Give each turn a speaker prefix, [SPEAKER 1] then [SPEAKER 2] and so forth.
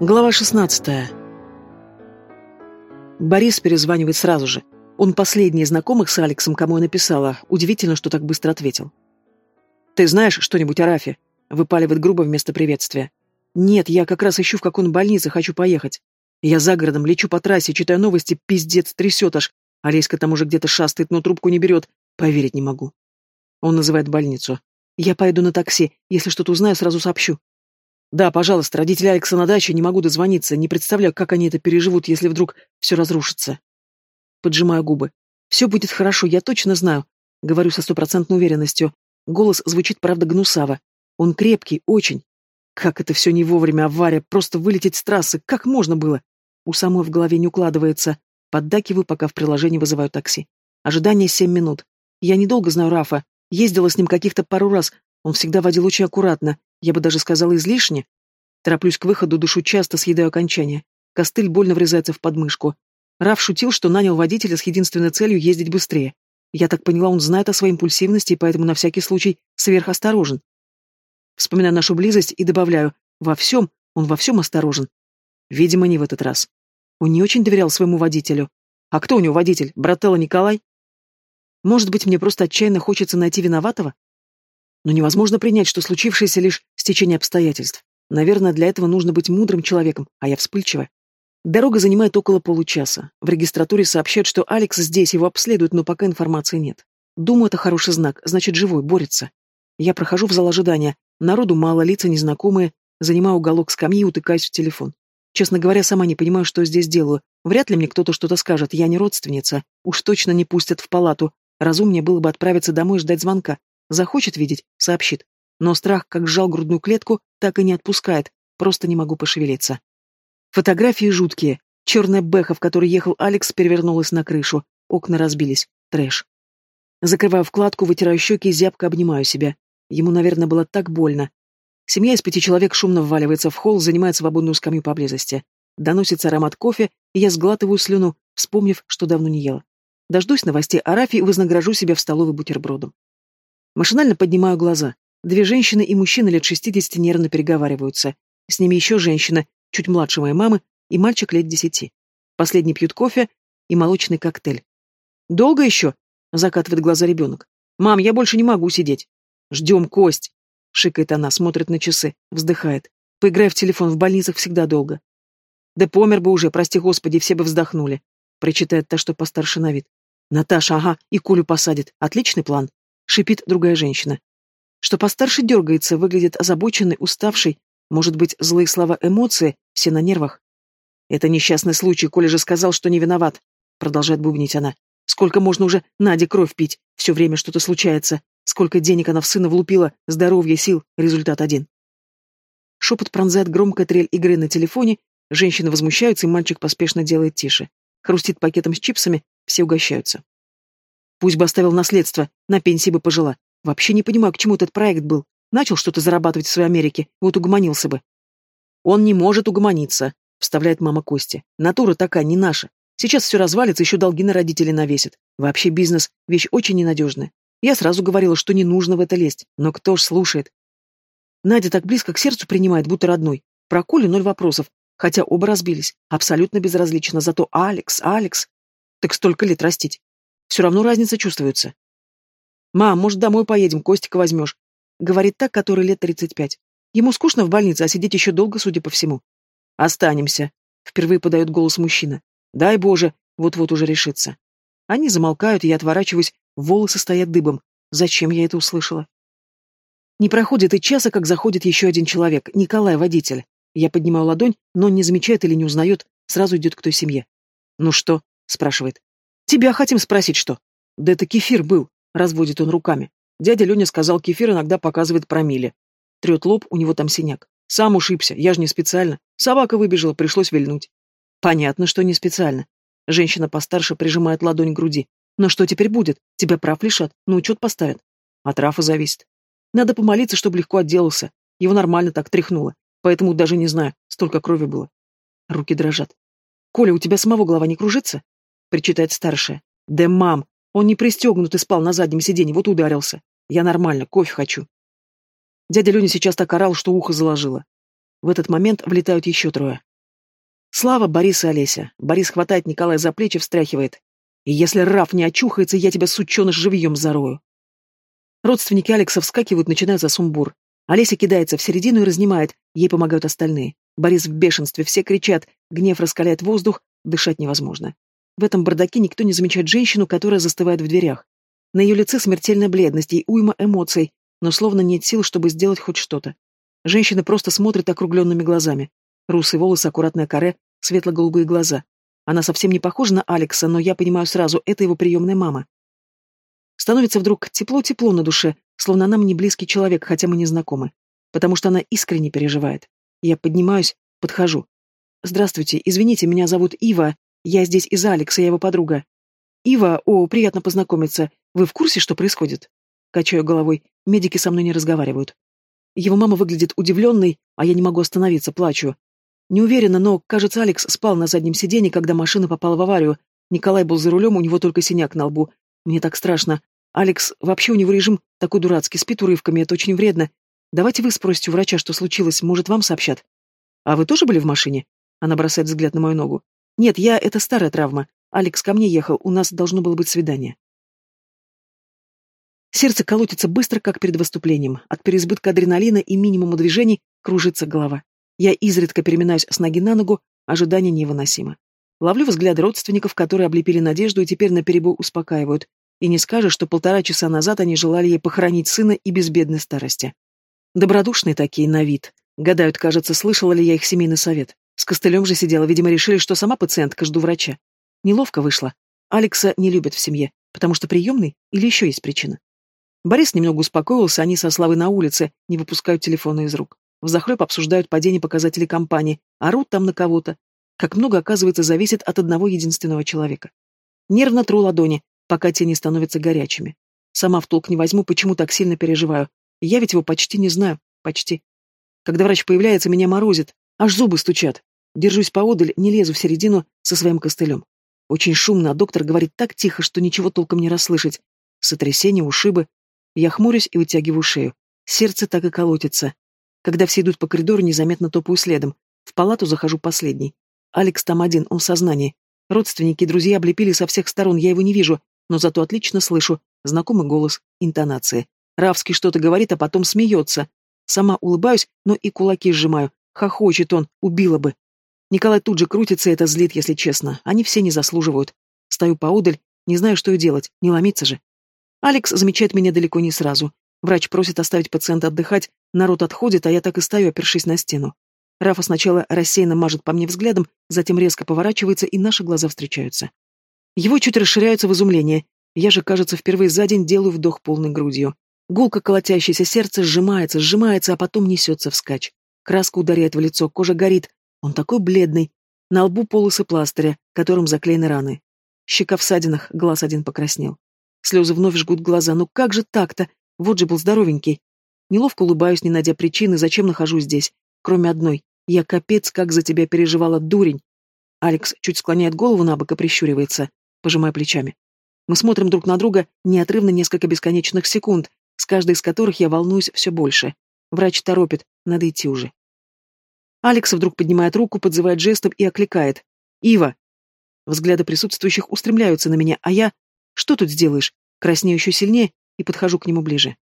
[SPEAKER 1] Глава 16. Борис перезванивает сразу же. Он последний из знакомых с Алексом, кому я написала. Удивительно, что так быстро ответил. «Ты знаешь что-нибудь о Рафе?» Выпаливает грубо вместо приветствия. «Нет, я как раз ищу, в какой больнице, хочу поехать. Я за городом, лечу по трассе, читаю новости, пиздец, трясет аж. Олеська там уже где-то шастает, но трубку не берет. Поверить не могу». Он называет больницу. «Я поеду на такси. Если что-то узнаю, сразу сообщу». Да, пожалуйста, родители Алекса на даче, не могу дозвониться, не представляю, как они это переживут, если вдруг все разрушится. Поджимаю губы. Все будет хорошо, я точно знаю. Говорю со стопроцентной уверенностью. Голос звучит, правда, гнусаво. Он крепкий, очень. Как это все не вовремя, авария, просто вылететь с трассы, как можно было? У самой в голове не укладывается. Поддакиваю, пока в приложении вызываю такси. Ожидание семь минут. Я недолго знаю Рафа. Ездила с ним каких-то пару раз. Он всегда водил очень аккуратно. Я бы даже сказала излишне. Тороплюсь к выходу, душу часто, съедаю окончание. Костыль больно врезается в подмышку. Раф шутил, что нанял водителя с единственной целью ездить быстрее. Я так поняла, он знает о своей импульсивности и поэтому на всякий случай сверхосторожен. Вспоминаю нашу близость и добавляю, во всем, он во всем осторожен. Видимо, не в этот раз. Он не очень доверял своему водителю. А кто у него водитель? Брателло Николай? Может быть, мне просто отчаянно хочется найти виноватого? Но невозможно принять, что случившееся лишь стечение обстоятельств. Наверное, для этого нужно быть мудрым человеком, а я вспыльчивая. Дорога занимает около получаса. В регистратуре сообщают, что Алекс здесь, его обследуют, но пока информации нет. Думаю, это хороший знак, значит, живой, борется. Я прохожу в зал ожидания. Народу мало, лица незнакомые. Занимаю уголок скамьи и утыкаюсь в телефон. Честно говоря, сама не понимаю, что здесь делаю. Вряд ли мне кто-то что-то скажет. Я не родственница. Уж точно не пустят в палату. Разумнее было бы отправиться домой и ждать звонка. Захочет видеть — сообщит. Но страх, как сжал грудную клетку, так и не отпускает. Просто не могу пошевелиться. Фотографии жуткие. Черная бэха, в которой ехал Алекс, перевернулась на крышу. Окна разбились. Трэш. Закрываю вкладку, вытираю щеки и зябко обнимаю себя. Ему, наверное, было так больно. Семья из пяти человек шумно вваливается в холл, занимает свободную скамью поблизости. Доносится аромат кофе, и я сглатываю слюну, вспомнив, что давно не ела. Дождусь новостей о Рафе и вознагражу себя в столовой бутербродом. Машинально поднимаю глаза. Две женщины и мужчина лет шестидесяти нервно переговариваются. С ними еще женщина, чуть младше моей мамы, и мальчик лет десяти. Последний пьют кофе и молочный коктейль. «Долго еще?» — закатывает глаза ребенок. «Мам, я больше не могу сидеть». «Ждем кость!» — шикает она, смотрит на часы, вздыхает. «Поиграй в телефон, в больницах всегда долго». «Да помер бы уже, прости господи, все бы вздохнули», — причитает та, что постарше на вид. «Наташа, ага, и Колю посадит. Отличный план» шипит другая женщина. Что постарше дергается, выглядит озабоченный, уставший, может быть, злые слова эмоции, все на нервах. Это несчастный случай, Коля же сказал, что не виноват, продолжает бубнить она. Сколько можно уже Наде кровь пить? Все время что-то случается. Сколько денег она в сына влупила, здоровье, сил, результат один. Шепот пронзает громкая трель игры на телефоне, женщины возмущаются, и мальчик поспешно делает тише. Хрустит пакетом с чипсами, все угощаются. Пусть бы оставил наследство, на пенсии бы пожила. Вообще не понимаю, к чему этот проект был. Начал что-то зарабатывать в своей Америке, вот угомонился бы. Он не может угомониться, вставляет мама Кости. Натура такая, не наша. Сейчас все развалится, еще долги на родителей навесит. Вообще бизнес — вещь очень ненадежная. Я сразу говорила, что не нужно в это лезть, но кто ж слушает? Надя так близко к сердцу принимает, будто родной. Про Колю ноль вопросов, хотя оба разбились. Абсолютно безразлично, зато Алекс, Алекс. Так столько лет растить. Все равно разница чувствуется. «Мам, может, домой поедем, Костика возьмешь?» Говорит так, который лет тридцать пять. Ему скучно в больнице, а сидеть еще долго, судя по всему. «Останемся», — впервые подает голос мужчина. «Дай Боже, вот-вот уже решится». Они замолкают, я отворачиваюсь, волосы стоят дыбом. Зачем я это услышала? Не проходит и часа, как заходит еще один человек, Николай, водитель. Я поднимаю ладонь, но не замечает или не узнает, сразу идет к той семье. «Ну что?» — спрашивает. Тебя хотим спросить, что? Да это кефир был, разводит он руками. Дядя Леня сказал, кефир иногда показывает промилле. Трет лоб, у него там синяк. Сам ушибся, я же не специально. Собака выбежала, пришлось вильнуть. Понятно, что не специально. Женщина постарше прижимает ладонь к груди. Но что теперь будет? Тебя прав лишат, на учет поставят. От Рафа зависит. Надо помолиться, чтобы легко отделался. Его нормально так тряхнуло. Поэтому даже не знаю, столько крови было. Руки дрожат. Коля, у тебя самого голова не кружится? — причитает старшая. «Да, мам, он не пристегнут и спал на заднем сиденье, вот ударился. Я нормально, кофе хочу». Дядя Леня сейчас так орал, что ухо заложило. В этот момент влетают еще трое. Слава, Борис и Олеся. Борис хватает Николая за плечи, встряхивает. И если Раф не очухается, я тебя, сученыш, живьем зарою. Родственники Алекса вскакивают, начинается сумбур. Олеся кидается в середину и разнимает, ей помогают остальные. Борис в бешенстве, все кричат, гнев раскаляет воздух, дышать невозможно. В этом бардаке никто не замечает женщину, которая застывает в дверях. На ее лице смертельная бледность и уйма эмоций, но словно нет сил, чтобы сделать хоть что-то. Женщина просто смотрит округленными глазами. Русые волосы, аккуратная каре, светло-голубые глаза. Она совсем не похожа на Алекса, но я понимаю сразу, это его приемная мама. Становится вдруг тепло-тепло на душе, словно она мне близкий человек, хотя мы не знакомы. Потому что она искренне переживает. Я поднимаюсь, подхожу. «Здравствуйте, извините, меня зовут Ива. Я здесь из Алекса, я его подруга». «Ива, о, приятно познакомиться. Вы в курсе, что происходит?» Качаю головой. Медики со мной не разговаривают. Его мама выглядит удивленной, а я не могу остановиться, плачу. Не уверена, но, кажется, Алекс спал на заднем сиденье, когда машина попала в аварию. Николай был за рулем, у него только синяк на лбу. Мне так страшно. Алекс, вообще у него режим такой дурацкий, спит урывками, это очень вредно. Давайте вы спросите у врача, что случилось, может, вам сообщат. А вы тоже были в машине? Она бросает взгляд на мою ногу. Нет, я... Это старая травма. Алекс ко мне ехал, у нас должно было быть свидание. Сердце колотится быстро, как перед выступлением. От переизбытка адреналина и минимума движений кружится голова. Я изредка переминаюсь с ноги на ногу, ожидание невыносимо. Ловлю взгляды родственников, которые облепили Надежду и теперь наперебой успокаивают. И не скажешь, что полтора часа назад они желали ей похоронить сына и безбедной старости. Добродушные такие на вид. Гадают, кажется, слышала ли я их семейный совет. С костылем же сидела, видимо, решили, что сама пациентка, жду врача. Неловко вышло. Алекса не любят в семье, потому что приемный или еще есть причина. Борис немного успокоился, они со Славой на улице, не выпускают телефона из рук. Взахлеб обсуждают падение показателей компании, орут там на кого-то. Как много, оказывается, зависит от одного единственного человека. Нервно тру ладони, пока те не становятся горячими. Сама в толк не возьму, почему так сильно переживаю. Я ведь его почти не знаю. Почти. Когда врач появляется, меня морозит. Аж зубы стучат. Держусь поодаль, не лезу в середину со своим костылем. Очень шумно, а доктор говорит так тихо, что ничего толком не расслышать. Сотрясение, ушибы. Я хмурюсь и вытягиваю шею. Сердце так и колотится. Когда все идут по коридору, незаметно топаю следом. В палату захожу последний. Алекс там один, он в сознании. Родственники и друзья облепили со всех сторон, я его не вижу, но зато отлично слышу. Знакомый голос, интонации. Равский что-то говорит, а потом смеется. Сама улыбаюсь, но и кулаки сжимаю. Хохочет он, убила бы. Николай тут же крутится, и это злит, если честно. Они все не заслуживают. Стою поодаль, не знаю, что и делать, не ломиться же. Алекс замечает меня далеко не сразу. Врач просит оставить пациента отдыхать, народ отходит, а я так и стою, опершись на стену. Рафа сначала рассеянно мажет по мне взглядом, затем резко поворачивается, и наши глаза встречаются. Его чуть расширяются в изумлении. Я же, кажется, впервые за день делаю вдох полной грудью. Гулко колотящееся сердце сжимается, сжимается, а потом несется вскачь. Краска ударяет в лицо, кожа горит, он такой бледный. На лбу полосы пластыря, которым заклеены раны. Щека в садинах, глаз один покраснел. Слезы вновь жгут глаза. Ну как же так-то? Вот же был здоровенький. Неловко улыбаюсь, не найдя причины, зачем нахожусь здесь. Кроме одной. Я капец, как за тебя переживала, дурень. Алекс чуть склоняет голову на бок и прищуривается, пожимая плечами. Мы смотрим друг на друга неотрывно несколько бесконечных секунд, с каждой из которых я волнуюсь все больше. Врач торопит, надо идти уже. Алекс вдруг поднимает руку, подзывает жестом и окликает. «Ива!» Взгляды присутствующих устремляются на меня, а я... Что тут сделаешь? Краснею еще сильнее и подхожу к нему ближе.